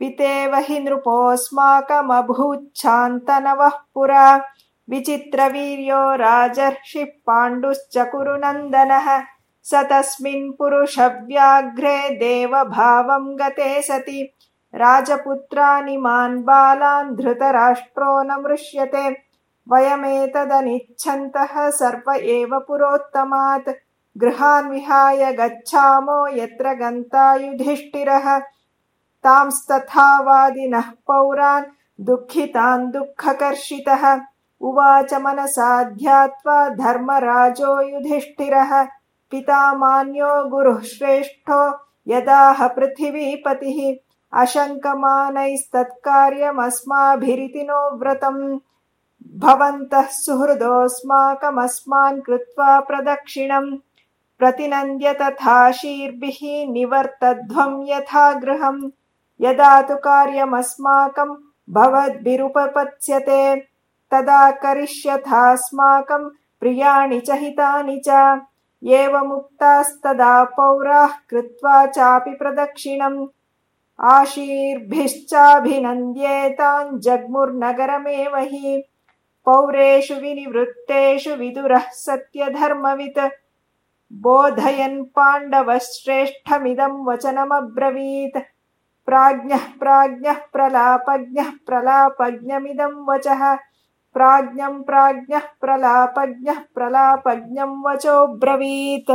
पितेव हि नृपोऽस्माकमभूच्छान्तनवः पुरा। विचित्रवीर्यो राजर्षिः पाण्डुश्च कुरुनन्दनः स तस्मिन् पुरुषव्याघ्रे देवभावम् गते सति। राजपुत्रानिमान् बालान् धृतराष्ट्रो न मृष्यते। वयमेतदनिच्छन्तः सर्व एव पुरोत्तमात्। गृहान् विहाय गच्छामो यत्र गन्ता युधिष्ठिरः तांस्तथावादिनः पौरान् दुःखितान् दुःखकर्षितः। उवाच मनसा ध्यात्वा धर्मराजो युधिष्ठिरः। पिता मान्यो गुरुः श्रेष्ठो यदाह पृथिवीपतिः। अशङ्कमानैस्तत्कार्यमस्माभिरिति नो व्रतम् भवन्तः सुहृदोऽस्माकमस्मान् कृत्वा प्रदक्षिणम्। प्रतिनन्द्य तथाशीर्भिः निवर्तध्वम् यथा गृहम् यदा तु कार्यमस्माकम् भवद्भिरुपपत्स्यते तदा करिष्यथास्माकम् प्रियाणि च हितानि च। एवमुक्तास्तदा पौराः कृत्वा चापि प्रदक्षिणम्। आशीर्भिश्चाभिनन्द्येतान् जग्मुर्नगरमेव हि। पौरेषु विनिवृत्तेषु विदुरः सत्यधर्मवित्। बोधयन् पाण्डवश्रेष्ठमिदम् वचनमब्रवीत् प्राज्ञः प्राज्ञः प्रलापज्ञः प्रलापज्ञमिदम् वचः। प्राज्ञम् प्राज्ञः प्रलापज्ञः प्रलापज्ञम् वचोऽब्रवीत्